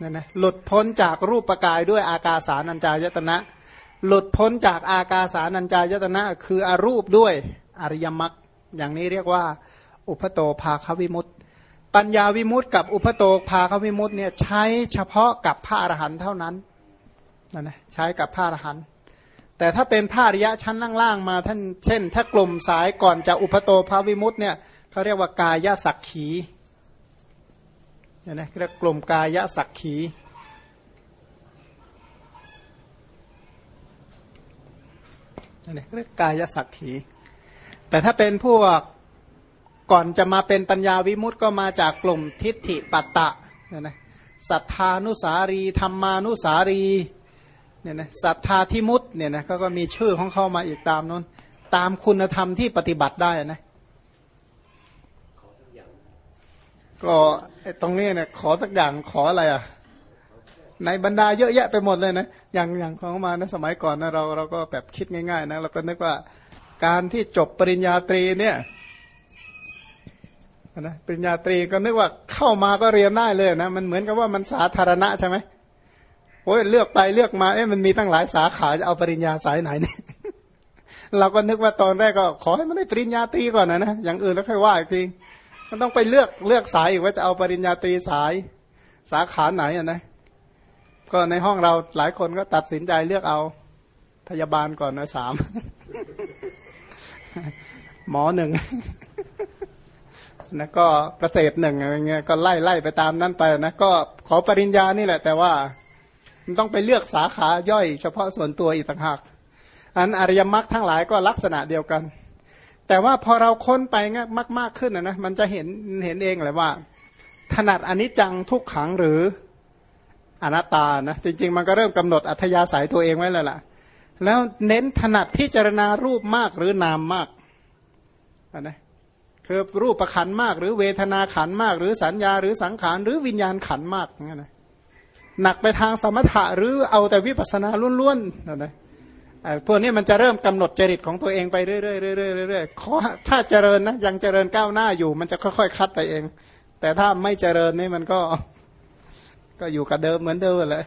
เนี่ยนะหลุดพ้นจากรูปปกายด้วยอากาสานัญจายตนะ หลุดพ้นจากอากาสานัญจายตนะ คืออรูปด้วยอริยมรรคอย่างนี้เรียกว่า อุปโตภาควิมุตติปัญญาวิมุตติกับอุปโตภาควิมุตติเนี่ยใช้เฉพาะกับพระอรหันต์เท่านั้นนะนะใช้กับพระอรหันต์แต่ถ้าเป็นพระอริยะชั้นล่างๆมาท่านเช่น ถ้ากลุ่มสายก่อนจะอุปโตภาวิมุตติเนี่ยเขาเรียกว่ากายสักขี นี่นะเรียกกลุ่มกายสักขี นี่เรียกกายสักขี แต่ถ้าเป็นพวกก่อนจะมาเป็นปัญญาวิมุตต์ก็มาจากกลุ่มทิฏฐิปัตตะเนี่ยนะสัทธานุสารีธรรมานุสารีเนี่ยนะสัทธาทิมุตเนี่ยนะเขาก็มีชื่อของเขามาอีกตามนั้นตามคุณธรรมที่ปฏิบัติได้นะ ก็ตรงนี้เนี่ยขอสักอย่างขออะไรอะ ในบรรดาเยอะแยะไปหมดเลยนะอย่างอย่างของมาในสมัยก่อนนะเราเราก็แบบคิดง่ายๆนะเราก็นึกว่าการที่จบปริญญาตรีเนี่ยนะปริญญาตรีก็นึกว่าเข้ามาก็เรียนได้เลยนะมันเหมือนกับว่ามันสาธารณะใช่ไหมโอ้ยเลือกไปเลือกมาเอ๊ะมันมีตั้งหลายสาขาจะเอาปริญญาสายไหนเนี่ยเราก็นึกว่าตอนแรกก็ขอให้มันได้ปริญญาตรีก่อนนะนะอย่างอื่นแล้วค่อยว่าอีกที มันต้องไปเลือกเลือกสายอีกว่าจะเอาปริญญาตรีสายสาขาไหนอะนะก็ในห้องเราหลายคนก็ตัดสินใจเลือกเอาพยาบาลก่อนนะสามหมอหนึ่งนะก็เกษตรหนึ่งอะไรเงี้ยก็ไล่ไล่ไปตามนั้นไปนะก็ขอปริญญานี่แหละ แต่ว่ามันต้องไปเลือกสาขาย่อยเฉพาะส่วนตัวอีกต่างหากอันอริยมรรคทั้งหลายก็ลักษณะเดียวกัน แต่ว่าพอเราค้นไปมากมากขึ้นนะนะมันจะเห็นเห็นเองเลยว่า ถนัดอนิจจังทุกขังหรืออนัตตานะจริง ๆ มันก็เริ่มกำหนดอัธยาศัยตัวเองไว้แล้วล่ะ แล้วเน้นถนัดพิจารณารูปมากหรือนามมากนะคือรูปประขันมาก หรือเวทนาขันมาก หรือสัญญาหรือสังขารหรือวิญญาณขันมากงั้นนะหนักไปทางสมถะหรือเอาแต่วิปัสสนาล้วนๆนะนะ พวกนี้มันจะเริ่มกำหนดจริตของตัวเองไปเรื่อยๆเรื่อยๆเรื่อยๆถ้าเจริญนะยังเจริญก้าวหน้าอยู่ มันจะค่อยๆ คัดไปเอง แต่ถ้าไม่เจริญนี่มันก็ ก็อยู่กับเดิมเหมือนเดิมเลย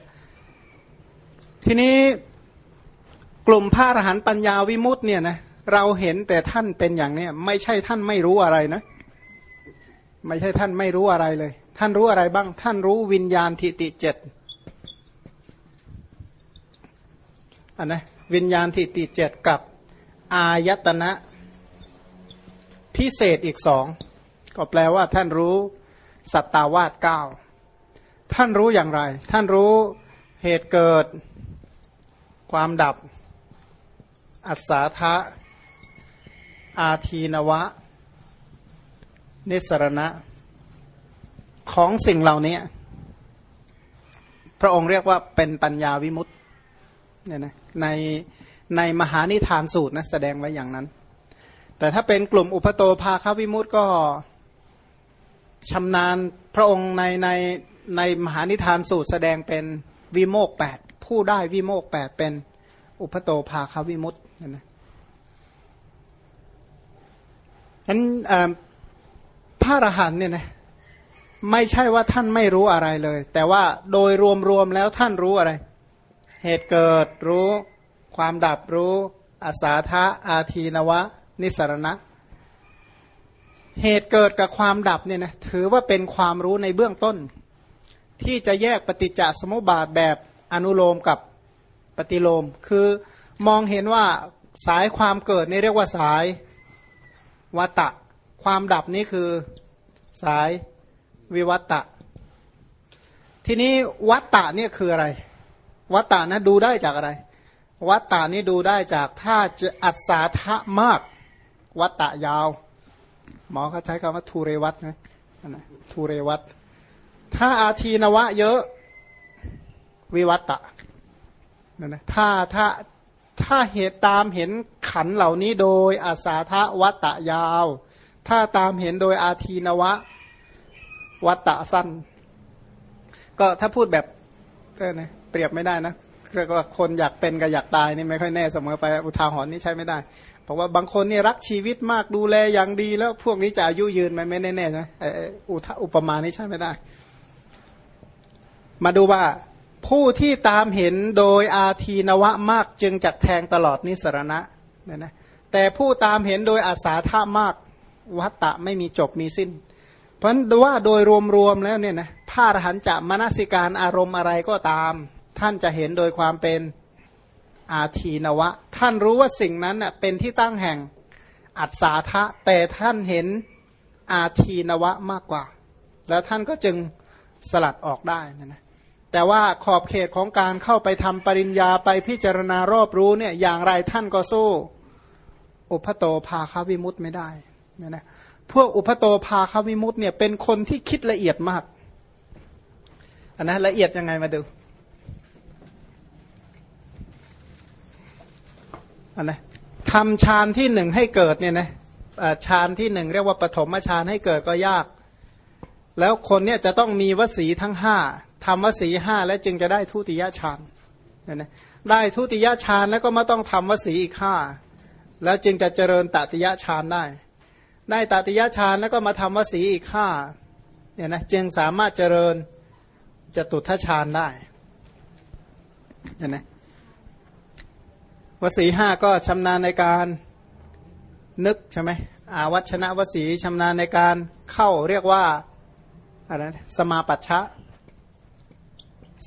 ทีนี้กลุ่มพระอรหันต์ปัญญาวิมุตต์เนี่ยนะเราเห็นแต่ท่านเป็นอย่างเนี้ยไม่ใช่ท่านไม่รู้อะไรนะ ไม่ใช่ท่านไม่รู้อะไรเลย ท่านรู้อะไรบ้าง ท่านรู้วิญญาณทิติเจ็ดอันนะ วิญญาณทิติเจ็ดกับอายตนะพิเศษอีกสองก็แปลว่าท่านรู้สัตตาวาสเก้าท่านรู้อย่างไร ท่านรู้เหตุเกิดความดับ อัศทะอาทีนวะ นิสรณะ ของสิ่งเหล่านี้ พระองค์เรียกว่าเป็นปัญญาวิมุตต์เนี่ยนะ ในในมหานิทานสูตรนะแสดงไว้อย่างนั้น แต่ถ้าเป็นกลุ่มอุปโตภาควิมุตก็ชำนาญพระองค์ในในในมหานิทานสูตรแสดงเป็นวิโมกแปดผู้ได้วิโมกแปดเป็นอุปโตภาควิมุตนะนั้นพระอรหันเนี่ยนะไม่ใช่ว่าท่านไม่รู้อะไรเลย แต่ว่าโดยรวมๆแล้วท่านรู้อะไร เหตุเกิดรู้ ความดับรู้อาสาทะอาทีนวะ นิสรณะ เหตุเกิดกับความดับเนี่ยนะถือว่าเป็นความรู้ในเบื้องต้น ที่จะแยกปฏิจจสมุปบาทแบบอนุโลมกับปฏิโลม คือมองเห็นว่าสายความเกิดนี่เรียกว่าสายวัตตะ ความดับนี่คือสายวิวัตตะ ทีนี้วัตตะนี่ยคืออะไร วัตตะนะดูได้จากอะไร วัตตะนี่ดูได้จากถ้าจะอัศาทะมาก วัตตะยาว หมอเขาใช้คำว่าทูเรวัตนะทูเรวัตถ้าอาทีนวะเยอะวิวัตตะนั่นนะถ้าถ้าถ้าเหตุตามเห็นขันเหล่านี้โดยอาสาทะวัตตะยาว ถ้าตามเห็นโดยอาทีนวะวัตตะสั้น ก็ถ้าพูดแบบก็นะ เปรียบไม่ได้นะเรียกว่าคนอยากเป็นกับอยากตายนี่ไม่ค่อยแน่เสมอไปอุทาหรณ์นี่ใช้ไม่ได้เพราะว่าบางคนนี่รักชีวิตมากดูแลอย่างดี แล้วพวกนี้จะอายุยืนไหมไม่แน่ๆนะอุทอุปมานี่ใช่ไม่ได้ มาดูว่าผู้ที่ตามเห็นโดยอาทีนวะมากจึงจักแทงตลอดนิสรณะเนี่ยนะแต่ผู้ตามเห็นโดยอาสาท่ามากวัตตะไม่มีจบมีสิ้น เพราะว่าโดยรวมๆแล้วเนี่ยนะพระอรหันต์จะมนสิการอารมณ์อะไรก็ตาม ท่านจะเห็นโดยความเป็นอาทีนวะ ท่านรู้ว่าสิ่งนั้นเป็นที่ตั้งแห่งอัศาทะแต่ท่านเห็นอาทีนวะมากกว่า แล้วท่านก็จึงสลัดออกได้นะนะแต่ว่าขอบเขตของการเข้าไปทำปริญญาไปพิจารณารอบรู้เนี่ยอย่างไรท่านก็สู้ อุปโตภาคาวิมุตไม่ได้นะนะพวกอุปโตภาคาวิมุตเนี่ยเป็นคนที่คิดละเอียดมากอันนะละเอียดยังไงมาดู นนะทำฌานที่หนึ่งให้เกิดเนี่ยนะฌานที่หนึ่งเรียกว่าปฐมฌานให้เกิดก็ยาก แล้วคนเนี่ยจะต้องมีวสีทั้งห้าทำวสีห้าแล้วจึงจะได้ทุติยฌานเนี่ยนะได้ทุติยฌานแล้วก็มาต้องทำวสีอีกห้าแล้วจึงจะเจริญตติยฌานได้ ได้ตติยฌานแล้วก็มาทำวสีอีกห้าเนี่ยนะจึงสามารถเจริญจตุทัชฌานได้เนี่ยนะ วสีห้าก็ชำนาญในการนึกใช่ไหมอาวัชนะวสีชำนาญในการเข้าเรียกว่าอะไรสมาปัชชะ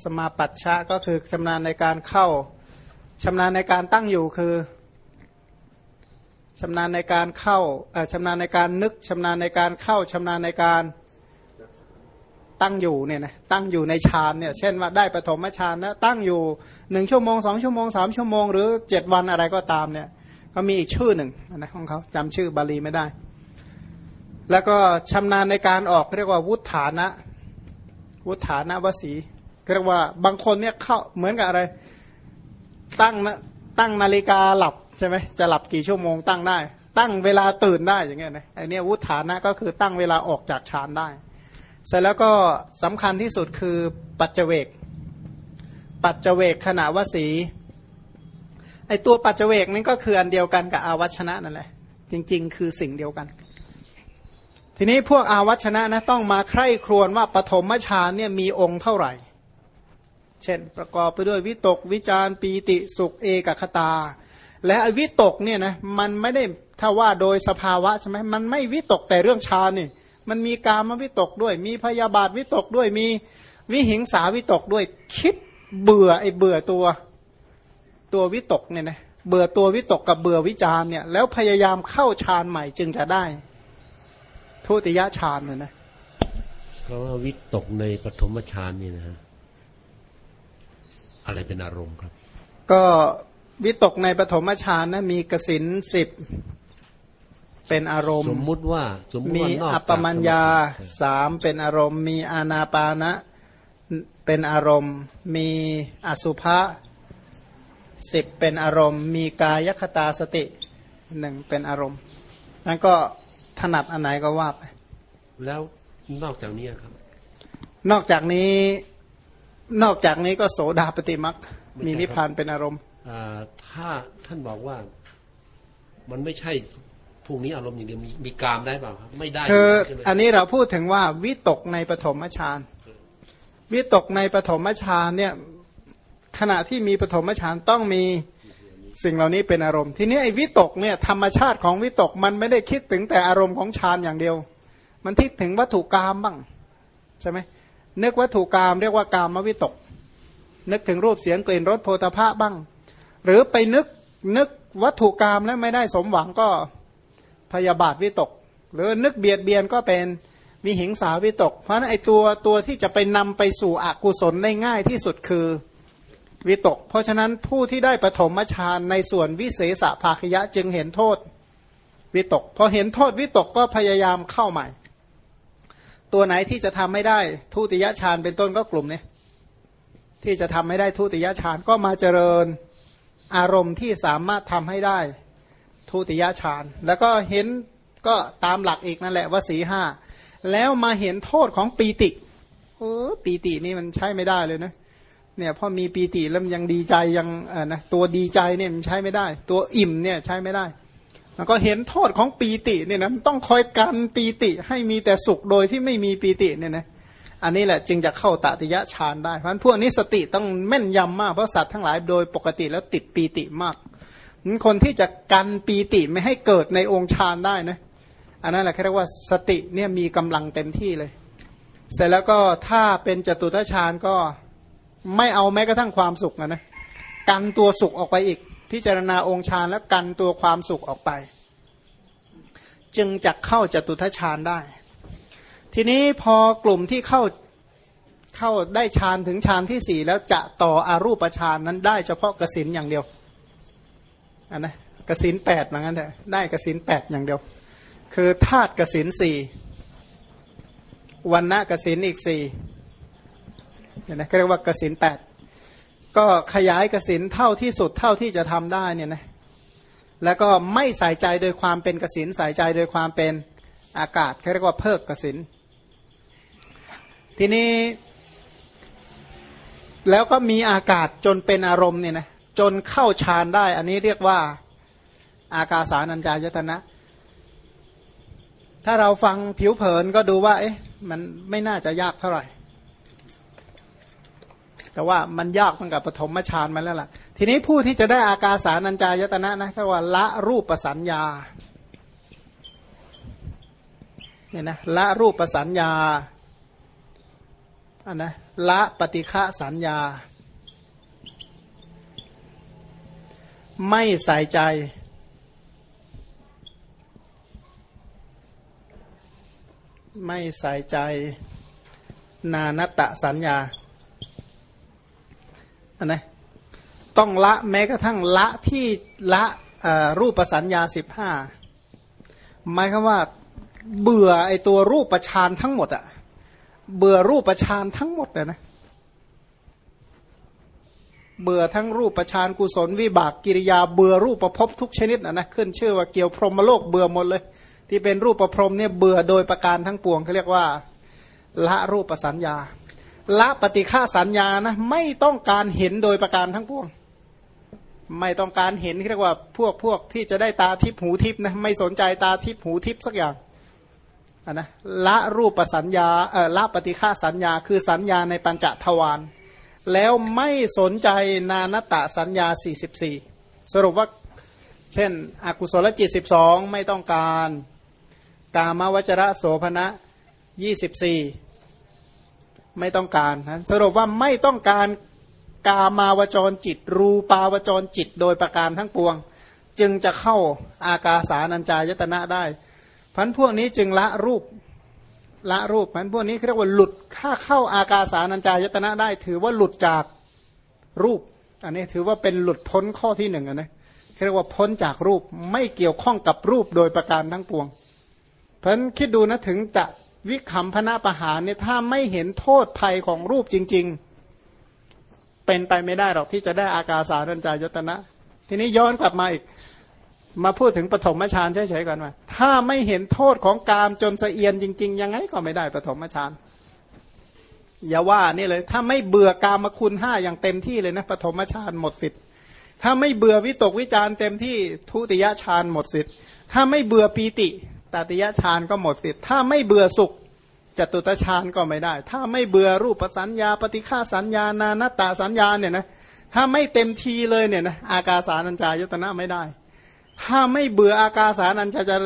สมาปัชชะก็คือชำนาญในการเข้าชำนาญในการตั้งอยู่คือชำนาญในการเข้าชำนาญในการนึกชำนาญในการเข้าชำนาญในการ ตั้งอยู่เนี่ยนะตั้งอยู่ในฌานเนี่ยเช่นว่าได้ปฐมฌานแล้วตั้งอยู่หนึ่งชั่วโมงสองชั่วโมงสามชั่วโมงหรือเจ็ดวันอะไรก็ตามเนี่ยก็มีอีกชื่อหนึ่งนะของเขาจำชื่อบาลีไม่ได้ แล้วก็ชำนาญในการออกเรียกว่าวุฒานะวุฒานะวสีเรียกว่าบางคนเนี่ยเข้าเหมือนกับอะไร ตั้งนะตั้งนาฬิกาหลับใช่ไหมจะหลับกี่ชั่วโมงตั้งได้ ตั้งเวลาตื่นได้อย่างเงี้ยนะไอเนี้ยวุฒานะก็คือตั้งเวลาออกจากฌานได้ เสร็จแล้วก็สำคัญที่สุดคือปัจเจเวก ปัจเจเวกขณะวสีไอตัวปัจเจเวกนี่ก็คืออันเดียวกันกับอาวัชนะนั่นแหละ จริง ๆ คือสิ่งเดียวกัน ทีนี้พวกอาวัชนะนะต้องมาใคร่ครวญว่าปฐมฌานเนี่ยมีองค์เท่าไหร่ เช่น ประกอบไปด้วยวิตกวิจารปีติสุขเอกคตา และวิตกเนี่ยนะมันไม่ได้ถ้าว่าโดยสภาวะใช่ไหมมันไม่วิตกแต่เรื่องฌานนี่ มันมีกามวิตกด้วย มีพยาบาทวิตกด้วย มีวิหิงสาวิตกด้วย คิดเบื่อไอ้เบื่อตัวตัววิตกเนี่ยนะเบื่อตัววิตกกับเบื่อวิจารเนี่ย แล้วพยายามเข้าฌานใหม่จึงจะได้ ทุติยฌานเนี่ยนะเพราะว่าวิตกในปฐมฌานนี่นะฮะอะไรเป็นอารมณ์ครับ ก็วิตกในปฐมฌานนะมีกสินสิบ เป็นอารมณ์ สมมุติว่าสมมติมีอัปปมัญญาสามเป็นอารมณ์ มีอานาปานะเป็นอารมณ์ มีอสุภะสิบเป็นอารมณ์ มีกายคตาสติหนึ่งเป็นอารมณ์นั้นก็ถนัดอันไหนก็ว่าไป แล้วนอกจากนี้ครับ นอกจากนี้นอกจากนี้ก็โสดาปฏิมักมีนิพพานเป็นอารมณ์ถ้าท่านบอกว่ามันไม่ใช่ พวกนี้อารมณ์อย่างเดียวมีมีกามได้เปล่าครับไม่ได้คืออันนี้เราพูดถึงว่าวิตกในปฐมฌานวิตกในปฐมฌานเนี่ยขณะที่มีปฐมฌานต้องมีสิ่งเหล่านี้เป็นอารมณ์ ทีนี้ไอ้วิตกเนี่ยธรรมชาติของวิตกมันไม่ได้คิดถึงแต่อารมณ์ของฌานอย่างเดียว มันคิดถึงวัตถุกรรมบ้างใช่ไหมนึกวัตถุกรรมเรียกว่ากรรมวิตก นึกถึงรูปเสียงกลิ่นรสโพธาภะบ้าง หรือไปนึกนึกวัตถุกรรมแล้วไม่ได้สมหวังก็ พยาบาทวิตก หรือนึกเบียดเบียนก็เป็นวิหิงสาวิตก เพราะนั้นไอตัวตัวที่จะไปนำไปสู่อกุศลได้ง่ายที่สุดคือวิตก เพราะฉะนั้นผู้ที่ได้ปฐมฌานในส่วนวิเศษภาคยะจึงเห็นโทษวิตกพอเห็นโทษวิตกก็พยายามเข้าใหม่ ตัวไหนที่จะทำไม่ได้ทุติยฌานเป็นต้นก็กลุ่มนี้ที่จะทำไม่ได้ทุติยฌานก็มาเจริญอารมณ์ที่สามารถทำให้ได้ ทุติยฌาน แล้วก็เห็นก็ตามหลักอีกนั่นแหละว่าสีห้าแล้วมาเห็นโทษของปีติโอ้ปีตินี่มันใช้ไม่ได้เลยนะเนี่ยพอมีปีติแล้วมันยังดีใจยังอนะตัวดีใจเนี่ยมันใช้ไม่ได้ ตัวอิ่มเนี่ยใช้ไม่ได้แล้วก็เห็นโทษของปีติเนี่ยนะต้องคอยกันปีติให้มีแต่สุขโดยที่ไม่มีปีติเนี่ยนะอันนี้แหละจึงจะเข้าตติยะฌานได้เพราะฉะนั้นพวกนี้สติต้องแม่นยำมากเพราะสัตว์ทั้งหลายโดยปกติแล้วติดปีติมาก คนที่จะกันปีติไม่ให้เกิดในองค์ฌานได้นะอันนั้นแหละเรียกว่าสติเนี่ยมีกำลังเต็มที่เลย เสร็จแล้วก็ถ้าเป็นจตุตฌานก็ไม่เอาแม้กระทั่งความสุขนะนะกันตัวสุขออกไปอีก พิจารณาองค์ฌานแล้วกันตัวความสุขออกไป จึงจะเข้าจตุทฌานได้ ทีนี้พอกลุ่มที่เข้าเข้าได้ฌานถึงฌานที่สี่แล้วจะต่ออารูปฌานนั้นได้เฉพาะกสินอย่างเดียว อันนะกสินแปดเหมือนกันแต่ได้กสินแปดอย่างเดียว คือธาตุกสินสี่วันณะกสินอีกสี่เนี่ยนะเรียกว่ากสินแปดก็ขยายกสินเท่าที่สุดเท่าที่จะทำได้เนี่ยนะแล้วก็ไม่ใส่ใจโดยความเป็นกสินใส่ใจโดยความเป็นอากาศเขาเรียกว่าเพิกกสินทีนี้ แล้วก็มีอากาศจนเป็นอารมณ์เนี่ยนะ จนเข้าฌานได้ อันนี้เรียกว่าอากาสานัญจายตนะ ถ้าเราฟังผิวเผินก็ดูว่า เอ๊ะ มันไม่น่าจะยากเท่าไหร่ แต่ว่ามันยากตั้งแต่ปฐมฌานมาแล้วล่ะ ทีนี้ผู้ที่จะได้อากาสานัญจายตนะนะก็ว่าละรูปประสัญญาเนี่ยนะละรูปประสัญญาอันนะละปฏิฆะสัญญา ไม่ใส่ใจ ไม่ใส่ใจ นานตะสัญญาอันนะต้องละแม้กระทั่งละที่ละรูปสัญญาสิบห้าหมายคือว่าเบื่อไอตัวรูปประชานทั้งหมดอะเบื่อรูปประชานทั้งหมดเลยนะ เบื่อทั้งรูปประชานกุศลวิบากกิริยาเบื่อรูปประพบทุกชนิดนะนะขึ้นชื่อว่าเกี่ยวพรหมโลกเบื่อหมดเลย ที่เป็นรูปประพรมเนี่ยเบื่อโดยประการทั้งปวงเขาเรียกว่า ละรูปประสัญญา ละปฏิฆาสัญญานะไม่ต้องการเห็นโดยประการทั้งปวง ไม่ต้องการเห็นเรียกว่าพวกพวกที่จะได้ตาทิพหูทิพนะไม่สนใจตาทิพหูทิพสักอย่างนะละรูปประสัญญาเออละปฏิฆาสัญญา คือสัญญาในปัญจทวาร แล้วไม่สนใจนานตะสัญญา 44 สรุปว่าเช่น อกุศลจิต 12 ไม่ต้องการ กามวจระโสภณะ 24 ไม่ต้องการนะสรุปว่าไม่ต้องการกามาวจรจิต รูปาวจรจิตโดยประการทั้งปวง จึงจะเข้าอากาสานัญจายตนะได้พันพวกนี้จึงละรูป ละรูปพันพวกนี้เรียกว่าหลุดถ้าเข้าอากาสานัญจายตนะได้ ถือว่าหลุดจากรูป อันนี้ถือว่าเป็นหลุดพ้นข้อที่หนึ่งนะเรียกว่าพ้นจากรูปไม่เกี่ยวข้องกับรูปโดยประการทั้งปวง เพราะคิดดูนะถึงจะวิคัมพนาประหารเนี่ยถ้าไม่เห็นโทษภัยของรูปจริง ๆ เป็นไปไม่ได้หรอกที่จะได้อากาสานัญจายตนะ ทีนี้ย้อนกลับมาอีก มาพูดถึงปฐมฌานเฉยๆก่อนว่า ถ้าไม่เห็นโทษของกามจนสะเอียนจริง ๆ ยังไงก็ไม่ได้ปฐมฌานอย่าว่านี่เลย ถ้าไม่เบื่อกามคุณห้าอย่างเต็มที่เลยนะปฐมฌานหมดสิทธิ์ถ้าไม่เบื่อวิตกวิจารเต็มที่ทุติยฌานหมดสิทธิ์ถ้าไม่เบื่อปีติตติยฌานก็หมดสิทธิ์ถ้าไม่เบื่อสุขจตุตฌานก็ไม่ได้ ถ้าไม่เบื่อรูปสัญญา ปฏิฆาสัญญานานัตตาสัญญาเนี่ยนะถ้าไม่เต็มทีเลยเนี่ยนะอากาสานัญจายตนะไม่ได้ ถ้าไม่เบื่ออากาสานัญจา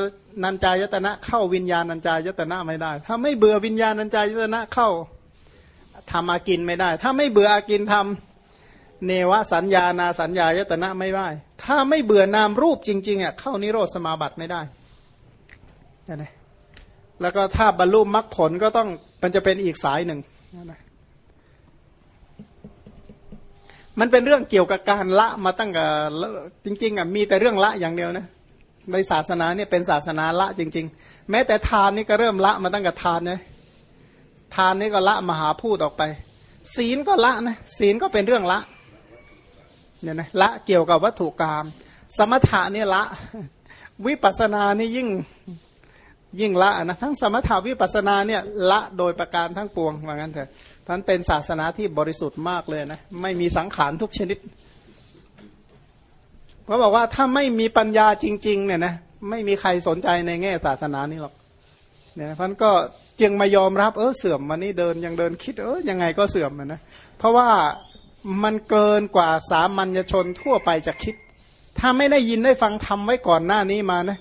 นัญจายตนะ เข้าวิญญาณัญจายตนะไม่ได้ ถ้าไม่เบื่อวิญญาณัญจายตนะเข้าทำอากินไม่ได้ ถ้าไม่เบื่ออากินทำเนวสัญญานาสัญญายตนะไม่ได้ ถ้าไม่เบื่อนามรูปจริงๆอะเข้านิโรธสมาบัติไม่ได้นะแล้วก็ถ้าบรรลุมรรคผลก็ต้องมันจะเป็นอีกสายหนึ่งนะ มันเป็นเรื่องเกี่ยวกับการละมาตั้งแต่จริง ๆอะมีแต่เรื่องละอย่างเดียวนะในศาสนาเนี่ยเป็นศาสนาละจริง ๆ แม้แต่ทานนี่ก็เริ่มละมาตั้งแต่ทานนะทานนี่ก็ละมหาพูดออกไป ศีลก็ละนะศีลก็เป็นเรื่องละเนี่ยนะละเกี่ยวกับวัตถุกรรมสมถะนี่ละ วิปัสนานี่ยิ่ง ยิ่งละนะทั้งสมถาวิปัสนาเนี่ยละโดยประการทั้งปวงว่างั้นเถอะท่านเป็นศาสนาที่บริสุทธิ์มากเลยนะไม่มีสังขารทุกชนิดเพราะบอกว่าถ้าไม่มีปัญญาจริงๆเนี่ยนะไม่มีใครสนใจในแง่ศาสนานี้หรอกเนี่ยพันก็จึงมายอมรับเออเสื่อมวันนี้เดินยังเดินคิดเออยังไงก็เสื่อมนะเพราะว่ามันเกินกว่าสามัญชนทั่วไปจะคิด ถ้าไม่ได้ยินได้ฟังทำไว้ก่อนหน้านี้มานะ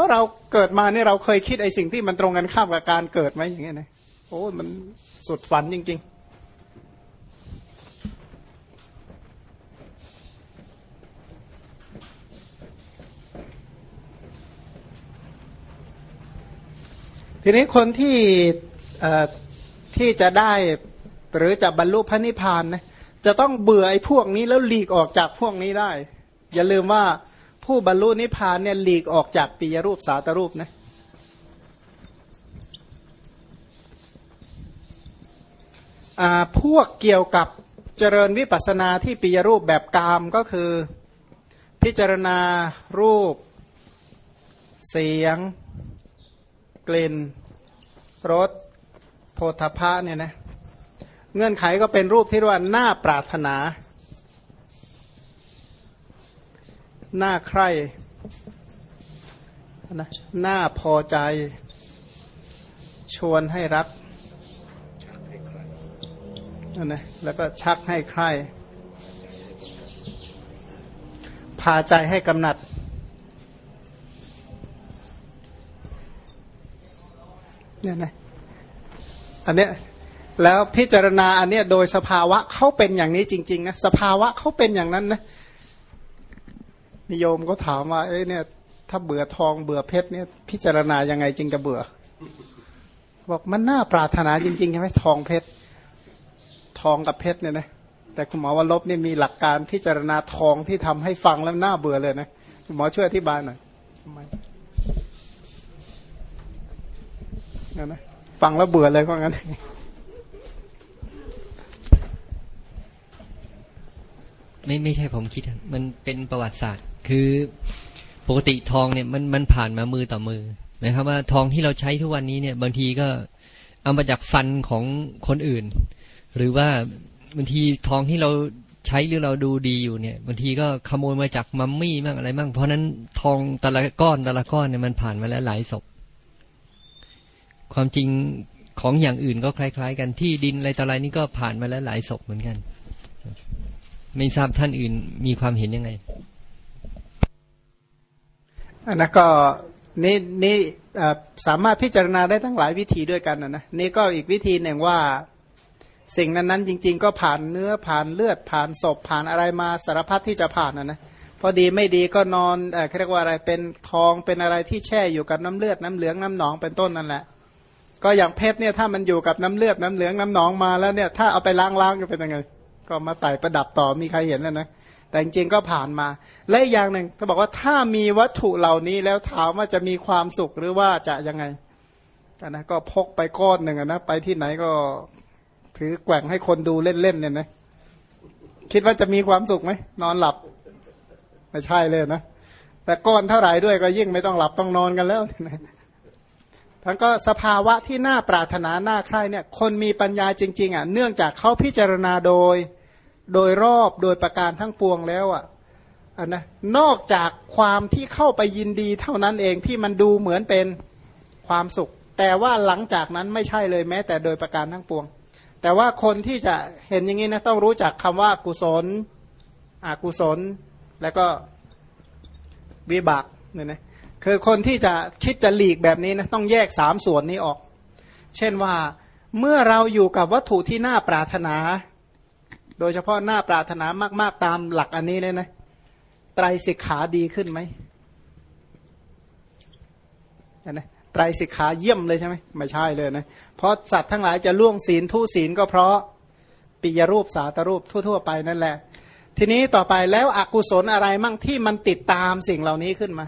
ราะเราเกิดมาเนี่ยเราเคยคิดไอ้สิ่งที่มันตรงกันข้ามกับการเกิดไหมอย่างเงี้ยนะโอ้มันสุดฝันจริง ๆ ทีนี้คนที่ที่จะได้หรือจะบรรลุพระนิพพานนะจะต้องเบื่อไอ้พวกนี้แล้วหลีกออกจากพวกนี้ได้ อย่าลืมว่า ผู้บรรลุนิพพานเนี่ยหลีกออกจากปียรูปสาตรูปนะพวกเกี่ยวกับเจริญวิปัสนาที่ปียรูปแบบกามก็คือ พิจารณารูป เสียง กลิ่นรสโพธพะเนี่ยนะเงื่อนไขก็เป็นรูปที่ว่าหน้าปรารถนา หน้าใคร่นะหน้าพอใจ ชวนให้รักนะแล้วก็ชักให้ใคร่พาใจให้กำหนัด เนี่ยนะ อันเนี้ย แล้วพิจารณาอันเนี้ยโดยสภาวะเขาเป็นอย่างนี้จริงๆนะ สภาวะเขาเป็นอย่างนั้นนะ นิยมก็ถามว่าเอ้ยเนี่ยถ้าเบื่อทองเบื่อเพชรเนี่ยพิจารณายังไงจึงจะเบื่อ บอกมันน่าปรารถนาจริงๆใช่ไหมทองเพชรทองกับเพชรเนี่ยนะแต่คุณหมอว่าลบนี่มีหลักการพิจารณาทองที่ทำให้ฟังแล้วน่าเบื่อเลยนะคุณหมอช่วยอธิบายหน่อยทำไมนะฟังแล้วเบื่อเลยเพราะงั้นไม่ไม่ใช่ผมคิด มันเป็นประวัติศาสตร์ คือปกติทองเนี่ยมันมันผ่านมามือต่อมือนะครับ ว่าทองที่เราใช้ทุกวันนี้เนี่ย บางทีก็เอามาจากฟันของคนอื่น หรือว่าบางทีทองที่เราใช้หรือเราดูดีอยู่เนี่ยบางทีก็ขโมยมาจากมัมมี่บ้างอะไรบ้างเพราะนั้นทองแต่ละก้อนแต่ละก้อนเนี่ยมันผ่านมาแล้วหลายศพ ความจริงของอย่างอื่นก็คล้าย ๆ กันที่ดินอะไรต่ออะไรนี่ก็ผ่านมาแล้วหลายศพเหมือนกัน ไม่ทราบท่านอื่นมีความเห็นยังไง อันนั้นก็นี่นี่สามารถพิจารณาได้ทั้งหลายวิธีด้วยกันนะนะนี่ก็อีกวิธีหนึ่งว่าสิ่งนั้นนั้นจริง ๆ ก็ผ่านเนื้อผ่านเลือดผ่านศพผ่านอะไรมาสารพัดที่จะผ่านนะนะพอดีไม่ดีก็นอนเออเรียกว่าอะไรเป็นทองเป็นอะไรที่แช่อยู่กับน้ำเลือดน้ำเหลืองน้ำหนองเป็นต้นนั่นแหละ ก็อย่างเพชรเนี่ยถ้ามันอยู่กับน้ำเลือดน้ำเหลืองน้ำหนองมาแล้วเนี่ยถ้าเอาไปล้างๆจะเป็นยังไง ก็มาไต่ประดับต่อมีใครเห็นแล้วนะ แต่จริงๆก็ผ่านมา และอีกอย่างหนึ่งเขาบอกว่าถ้ามีวัตถุเหล่านี้แล้วถามว่าจะมีความสุขหรือว่าจะยังไงนะก็พกไปก้อนหนึ่งนะไปที่ไหนก็ถือแกว่งให้คนดูเล่นๆเนี่ยนะคิดว่าจะมีความสุขไหมนอนหลับ ไม่ใช่เลยนะแต่ก้อนเท่าไหร่ด้วยก็ยิ่งไม่ต้องหลับต้องนอนกันแล้วนะทั้งก็สภาวะที่น่าปรารถนาน่าใคร่เนี่ย คนมีปัญญาจริง ๆ อะ เนื่องจากเขาพิจารณาโดย โดยรอบโดยประการทั้งปวงแล้วอะอันนะนอกจากความที่เข้าไปยินดีเท่านั้นเองที่มันดูเหมือนเป็นความสุข แต่ว่าหลังจากนั้นไม่ใช่เลยแม้ แต่โดยประการทั้งปวง แต่ว่าคนที่จะเห็นอย่างนี้นะต้องรู้จักคำว่ากุศลอกุศล แล้วก็วิบากเนี่ยนะคือคนที่จะคิดจะหลีกแบบนี้นะต้องแยกสามส่วนนี้ออก เช่นว่าเมื่อเราอยู่กับวัตถุที่น่าปรารถนา โดยเฉพาะหน่าปรารถนามากๆตามหลักอันนี้เลยนะไตรสิกขาดีขึ้นไหมนะไตรสิกขาเยี่ยมเลยใช่ไหมไม่ใช่เลยนะเพราะสัตว์ทั้งหลายจะล่วงศีลทุศีลก็เพราะปิยรูปสาตรูปทั่ว ๆ ไปนั่นแหละ ทีนี้ต่อไปแล้วอกุศลอะไรมั่งที่มันติดตามสิ่งเหล่านี้ขึ้นมา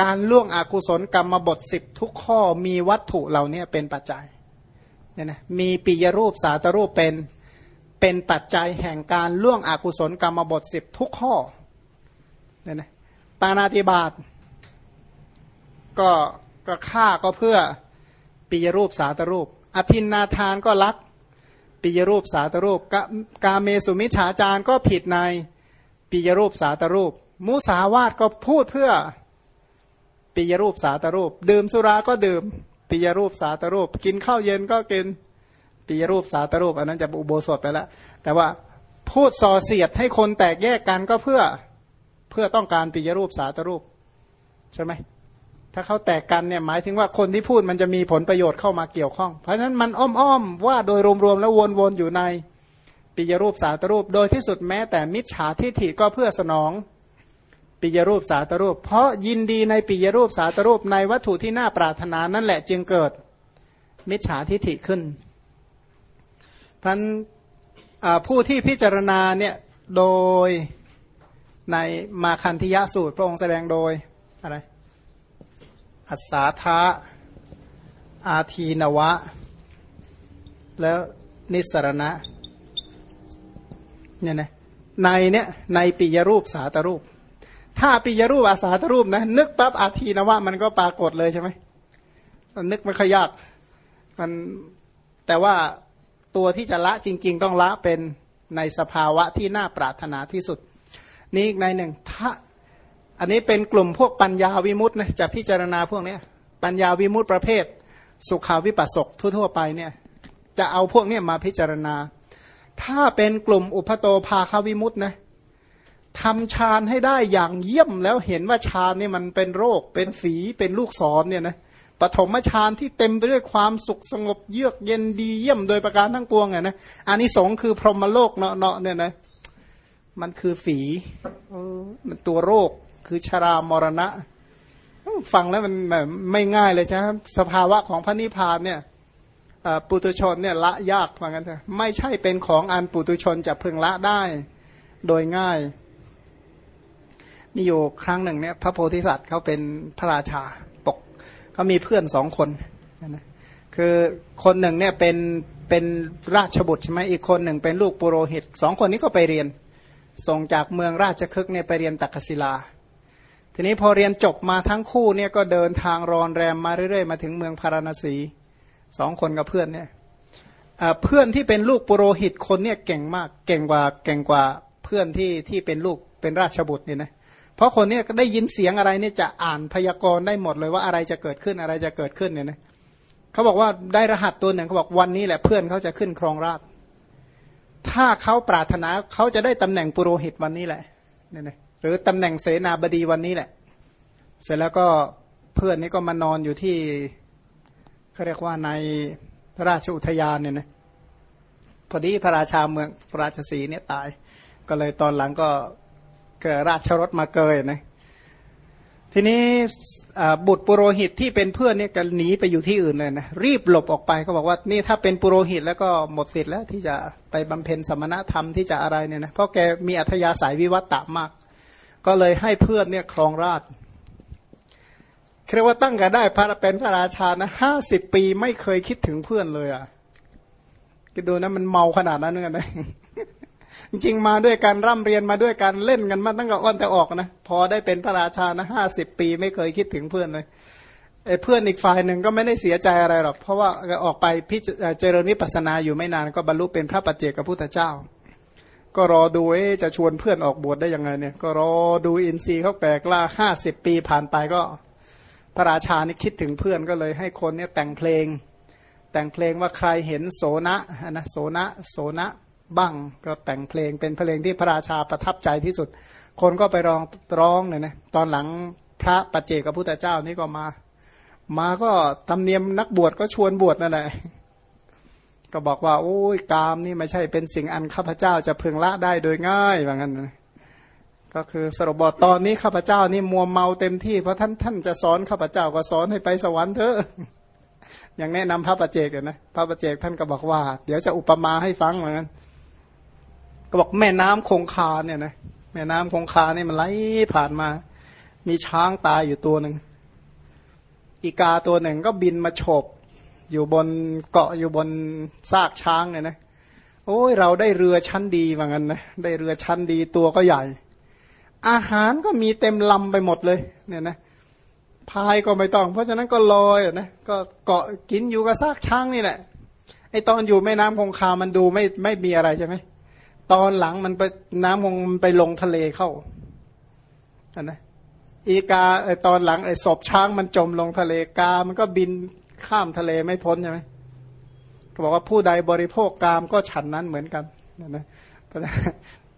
การล่วงอกุศลกรรมบทสิบทุกข้อมีวัตถุเหล่านี้เป็นปัจจัย เนี่ยนะมีปิยรูปสาตรูปเป็นเป็นปัจจัยแห่งการล่วงอกุศลกรรมบทสิบทุกข้อเนี่ยนะปานาติบาตก็ก็ฆ่าก็เพื่อปิยรูปสาตรูป อธินนาทานก็ลักปิยรูปสาตรูป กาเมสุมิฉาจารก็ผิดในปิยรูปสาตรูป มุสาวาตก็พูดเพื่อปิยรูปสาตรูป ดื่มสุราก็ดื่ม ปิยรูปสาตรูป กินข้าวเย็นก็กินปิยรูปสาตรูป อันนั้นจะอุโบสถไปแล้วแต่ว่าพูดส่อเสียดให้คนแตกแยกกันก็เพื่อเพื่อต้องการปิยรูปสาตรูปใช่ไหมถ้าเขาแตกกันเนี่ยหมายถึงว่าคนที่พูดมันจะมีผลประโยชน์เข้ามาเกี่ยวข้อง เพราะฉะนั้นมันอ้อมๆว่าโดยรวมๆแล้ววนๆอยู่ในปิยรูปสาตรูป โดยที่สุดแม้แต่มิจฉาทิฏฐิก็เพื่อสนอง ปิยรูปสาตรูป เพราะยินดีในปิยรูปสาตรูปในวัตถุที่น่าปรารถนานั่นแหละจึงเกิดมิจฉาทิฏฐิขึ้นพันผู้ที่พิจารณาเนี่ยโดยในมาคันธิยะสูตร พระองค์แสดงโดยอะไรอัศาธาอาทีนวะ แล้วนิสรณะเนี่ยนะในเนี่ยในปิยรูปสาตรูป ถ้าปิยรูปอาสาตรูปนะ นึกปั๊บอาทีนวะมันก็ปรากฏเลยใช่ไหมนึกไม่ค่อยยากมันแต่ว่าตัวที่จะละจริง ๆ ต้องละเป็นในสภาวะที่น่าปรารถนาที่สุด นี่อีกในหนึ่งถ้าอันนี้เป็นกลุ่มพวกปัญญาวิมุตต์นะจะพิจารณาพวกนี้ปัญญาวิมุตต์ประเภท สุขาวิปัสสกทั่ว ๆ ไปเนี่ยจะเอาพวกนี้มาพิจารณา ถ้าเป็นกลุ่มอุปโตภาควิมุตต์นะ ทำฌานให้ได้อย่างเยี่ยมแล้วเห็นว่าฌานนี่มันเป็นโรค เป็นฝีเป็นลูกศรเนี่ยนะปฐมฌานที่เต็มไปด้วยความสุขสงบเยือกเย็นดีเยี่ยมโดยประการทั้งปวงอะนะอันนี้สงคือพรหมโลกเนาะเนาะเนี่ยนะมันคือฝีมันตัวโรคคือชรามรณะ ฟังแล้วมันไม่ง่ายเลยใช่ไหมสภาวะของพระนิพพานเนี่ยปุตุชนเนี่ยละยากเหมือนกันเถอะไม่ใช่เป็นของอันปุตุชนจะพึงละได้โดยง่าย มีอยู่ครั้งหนึ่งเนี่ยพระโพธิสัตว์เขาเป็นพระราชาปกเขามีเพื่อนสองคนนะคือคนหนึ่งเนี่ยเป็นเป็นราชบุตรใช่ไหมอีกคนหนึ่งเป็นลูกปุโรหิตสองคนนี้ก็ไปเรียน ส่งจากเมืองราชคฤห์เนี่ยไปเรียนตักศิลา ทีนี้พอเรียนจบมาทั้งคู่เนี่ยก็เดินทางรอนแรมมาเรื่อยๆ มาถึงเมืองพาราณสีสองคนกับเพื่อนเนี่ยเพื่อนที่เป็นลูกปุโรหิตคนเนี่ยเก่งมากเก่งกว่าเก่งกว่าเพื่อนที่ที่เป็นลูกเป็นราชบุตรเนี่ยนะ เพราะคนเนี้ยก็ได้ยินเสียงอะไรเนี่ยจะอ่านพยากรณ์ได้หมดเลยว่าอะไรจะเกิดขึ้นอะไรจะเกิดขึ้นเนี่ยนะเขาบอกว่าได้รหัสตัวหนึ่งเขาบอกวันนี้แหละเพื่อนเขาจะขึ้นครองราชถ้าเขาปรารถนาเขาจะได้ตำแหน่งปุโรหิตวันนี้แหละเนี่ยนะหรือตำแหน่งเสนาบดีวันนี้แหละ เสร็จแล้วก็เพื่อนนี้ก็มานอนอยู่ที่เขาเรียกว่าในราชอุทยานเนี่ยนะพอดีพระราชาเมืองพระราชสีเนี่ยตาย ก็เลยตอนหลังก็ เกิดราชรถมาเกยนะทีนี้บุตรปุโรหิตที่เป็นเพื่อนเนี่ยก็หนีไปอยู่ที่อื่นเลยนะรีบหลบออกไปก็บอกว่านี่ถ้าเป็นปุโรหิตแล้วก็หมดสิทธิ์แล้วที่จะไปบำเพ็ญสมณธรรมที่จะอะไรเนี่ยนะเพราะแกมีอัธยาศัยวิวัตตามาก ก็เลยให้เพื่อนเนี่ยครองราชเรียกว่าตั้งแต่ได้พระเป็นพระราชานะห้าสิบปีไม่เคยคิดถึงเพื่อนเลยอะคิดดูนะมันเมาขนาดนั้นเลยนะ จริงมาด้วยการร่ำเรียนมาด้วยการเล่นกันมาตั้งแต่อ่อนแต่ออกนะ พอได้เป็นพระราชานะห้าสิบปีไม่เคยคิดถึงเพื่อนเลยไอ้เพื่อนอีกฝ่ายหนึ่งก็ไม่ได้เสียใจอะไรหรอก เพราะว่าออกไปพิจารณิปัสนาอยู่ไม่นานก็บรรลุเป็นพระปัจเจกพุทธเจ้า ก็รอดูจะชวนเพื่อนออกบวชได้ยังไงเนี่ย ก็รอดูอินทรีย์เขาแก่กล้าห้าสิบปีผ่านไปก็ พระราชานี่คิดถึงเพื่อนก็เลยให้คนเนี่ยแต่งเพลง แต่งเพลงว่าใครเห็นโสนะนะโสนะโสนะ บ้าง ก็แต่งเพลงเป็นเพลงที่พระราชาประทับใจที่สุด คนก็ไปร้องร้องเนี่ยนะตอนหลังพระปัจเจกพุทธเจ้านี่ก็มา มาก็ตำเนียมนักบวชก็ชวนบวชนั่นแหละก็บอกว่า โอ้ยกามนี่ไม่ใช่เป็นสิ่งอันข้าพเจ้าจะพึงละได้โดยง่ายว่างั้นก็คือสรุปบอกตอนนี้ข้าพเจ้านี่มัวเมาเต็มที่เพราะท่านท่านจะสอนข้าพเจ้าก็สอนให้ไปสวรรค์เถอะอย่างแนะนำพระประเจกนะพระประเจกท่านก็บอกว่า เดี๋ยวจะอุปมาให้ฟังเหมือนกัน ก็บอกแม่น้ำคงคาเนี่ยนะแม่น้ำคงคาเนี่ยมันไหลผ่านมา มีช้างตายอยู่ตัวหนึ่งอีกาตัวหนึ่งก็บินมาโฉบอยู่บนเกาะอยู่บนซากช้างเนี่ยนะโอ้ยเราได้เรือชั้นดีว่างั้นนะได้เรือชั้นดีตัวก็ใหญ่ อาหารก็มีเต็มลำไปหมดเลยเนี่ยนะพายก็ไม่ต้อง เพราะฉะนั้นก็ลอยนะก็เกาะกินอยู่กับซากช้างนี่แหละไอตอนอยู่แม่น้ำคงคามันดูไม่ไม่มีอะไรใช่ไหม ตอนหลังมันไปน้ำคงมันไปลงทะเลเข้าอันนะอีกาไอตอนหลังไอศพช้างมันจมลงทะเลกา มันก็บินข้ามทะเลไม่พ้นใช่ไหมเขาบอกว่าผู้ใดบริโภคกามก็ฉันนั้นเหมือนกันนะ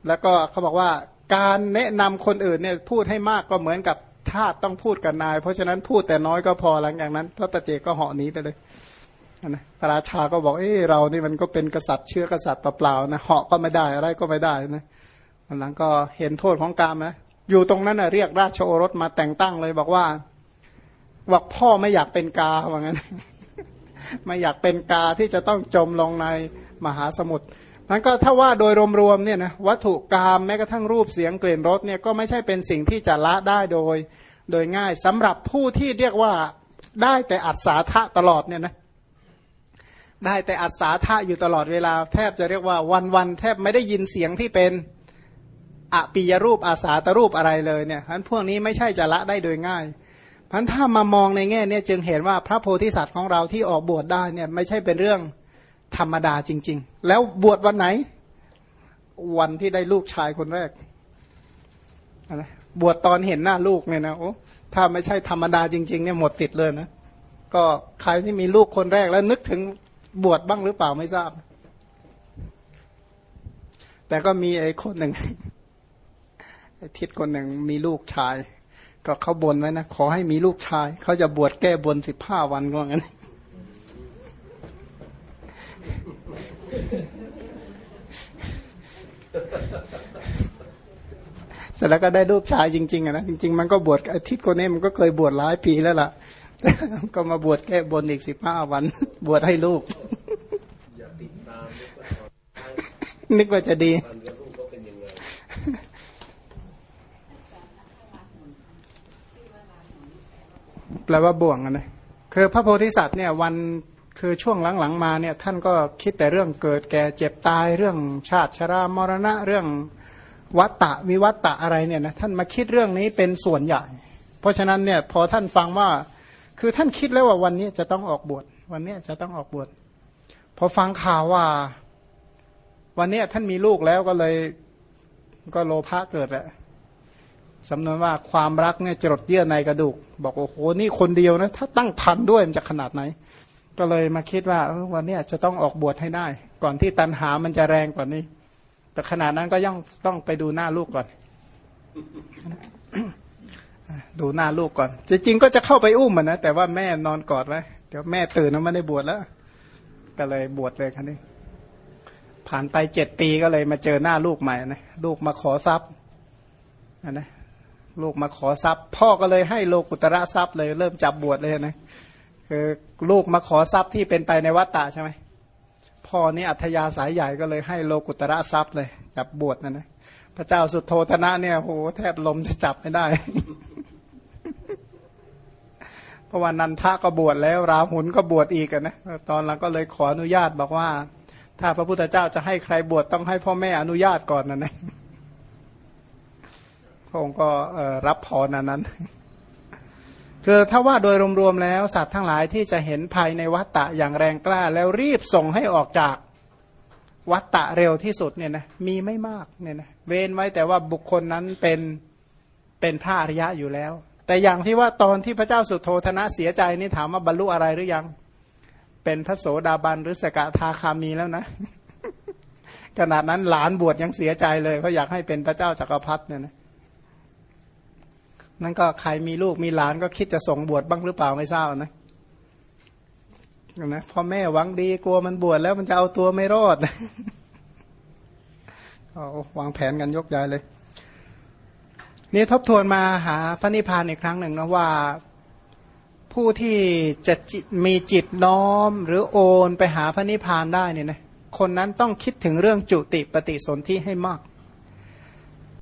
แล้วก็เขาบอกว่าการแนะนำคนอื่นเนี่ยพูดให้มากก็เหมือนกับทาสต้องพูดกับนาย เพราะฉะนั้นพูดแต่น้อยก็พอหลังจากนั้น พระประเจก็เหาะหนีไปเลย นะพระราชาก็บอกเอ้เรานี่มันก็เป็นกษัตริย์เชื้อกษัตริย์เปล่าๆนะเหาะก็ไม่ได้อะไรก็ไม่ได้นะหลังก็เห็นโทษของกามนะอยู่ตรงนั้นนะเรียกราชโอรสมาแต่งตั้งเลยบอกว่าบอกพ่อไม่อยากเป็นกาว่างั้นไม่อยากเป็นกาที่จะต้องจมลงในมหาสมุทรนั้นก็ถ้าว่าโดยรวมๆเนี่ยนะวัตถุกรรมแม้กระทั่งรูปเสียงกลิ่นรสเนี่ยก็ไม่ใช่เป็นสิ่งที่จะละได้โดย โดยง่ายสำหรับผู้ที่เรียกว่าได้แต่อัศาธะตลอดเนี่ยนะ ได้แต่อัศาธะอยู่ตลอดเวลา แทบจะเรียกว่าวันๆแทบไม่ได้ยินเสียงที่เป็นอปิยรูปอาสาตรูปอะไรเลยเนี่ยพันพวกนี้ไม่ใช่จะละได้โดยง่ายพันถ้ามามองในแง่เนี้จึงเห็นว่าพระโพธิสัตว์ของเราที่ออกบวชได้เนี่ยไม่ใช่เป็นเรื่องธรรมดาจริง ๆ แล้วบวชวันไหน วันที่ได้ลูกชายคนแรกนะบวชตอนเห็นหน้าลูกเนี่ยนะโอ้ถ้าไม่ใช่ธรรมดาจริง ๆ เนี่ยหมดติดเลยนะก็ใครที่มีลูกคนแรกแล้วนึกถึง บวชบ้างหรือเปล่าไม่ทราบ แต่ก็มีไอ้คนหนึ่งทิศคนหนึ่งมีลูกชาย ก็เขาบนไว้นะ ขอให้มีลูกชาย เขาจะบวชแก้บนสิบห้าวันก็งั้นเสร็จแล้วก็ได้ลูกชายจริงๆนะจริง ๆ มันก็บวชทิศคนนี้มันก็เคยบวชหลายปีแล้วล่ะ ก็มาบวชแก้บนอีกสิบห้าวัน บวชให้ลูก นึกว่าจะดีแปลว่าบ่วงนะคือพระโพธิสัตว์เนี่ยวันคือช่วงหลังๆมาเนี่ยท่านก็คิดแต่เรื่องเกิดแก่เจ็บตายเรื่องชาติชรามรณะเรื่องวัตตะวิวัตตะอะไรเนี่ยนะท่านมาคิดเรื่องนี้เป็นส่วนใหญ่ เพราะฉะนั้นเนี่ยพอท่านฟังว่า คือท่านคิดแล้วว่าวันนี้จะต้องออกบวชวันนี้จะต้องออกบวชพอฟังข่าวว่า วันนี้ท่านมีลูกแล้วก็เลยก็โลภะเกิดแหละสำนวนว่าความรักเนี่ยจดเยื่อในกระดูก บอกโอ้โหนี่คนเดียวนะ ถ้าตั้งพันด้วยมันจะขนาดไหน ก็เลยมาคิดว่าวันนี้จะต้องออกบวชให้ได้ ก่อนที่ตันหามันจะแรงกว่านี้ แต่ขนาดนั้นก็ยังต้องไปดูหน้าลูกก่อน ดูหน้าลูกก่อนจริงๆก็จะเข้าไปอุ้มมันนะแต่ว่าแม่นอนกอดไว้เดี๋ยวแม่ตื่นแล้วไม่ได้บวชแล้วก็เลยบวชเลยคันนี้ ผ่านไปเจ็ดปีก็เลยมาเจอหน้าลูกใหม่นะลูกมาขอทรัพย์นะลูกมาขอทรัพย์ พ่อก็เลยให้โลกุตระทรัพย์เลยเริ่มจับบวชเลยนะคือลูกมาขอทรัพย์ที่เป็นไปในวัฏฏะใช่ไหมพ่อนี่อัธยาสายใหญ่ก็เลยให้โลกุตระทรัพย์เลย จับบวชนะนะพระเจ้าสุดโทธนะเนี่ยโหแทบลมจะจับไม่ได้ เพราะว่านันทะก็บวชแล้ว ราหุลก็บวชอีกนะตอนหลังก็เลยขออนุญาตบอกว่า ถ้าพระพุทธเจ้าจะให้ใครบวชต้องให้พ่อแม่อนุญาตก่อนนะนะพระองค์ก็รับพรนั้นนั้นคือถ้าว่าโดยรวมๆแล้วสัตว์ทั้งหลายที่จะเห็นภัยในวัฏฏะอย่างแรงกล้า แล้วรีบส่งให้ออกจากวัฏฏะเร็วที่สุดเนี่ยนะมีไม่มากเนี่ยนะเว้นไว้แต่ว่าบุคคลนั้นเป็นเป็นพระอริยะอยู่แล้ว แต่อย่างที่ว่าตอนที่พระเจ้าสุโธธนะเสียใจนี่ถามว่าบรรลุอะไรหรือยัง เป็นพระโสดาบันหรือสกทาคามีแล้วนะ ขนาดนั้นหลานบวชยังเสียใจเลยเขาอยากให้เป็นพระเจ้าจักรพรรดิเนี่ยนะนั่นก็ใครมีลูกมีหลานก็คิดจะส่งบวชบ้างหรือเปล่าไม่ทราบนะนะพ่อแม่หวังดีกลัวมันบวชแล้วมันจะเอาตัวไม่รอดก็วางแผนกันยกใหญ่เลย นี่ทบทวนมาหาพระนิพพานอีกครั้งหนึ่งนะว่าผู้ที่จะมีจิตน้อมหรือโอนไปหาพระนิพพานได้เนี่ยนะคนนั้นต้องคิดถึงเรื่องจุติปฏิสนธิให้มาก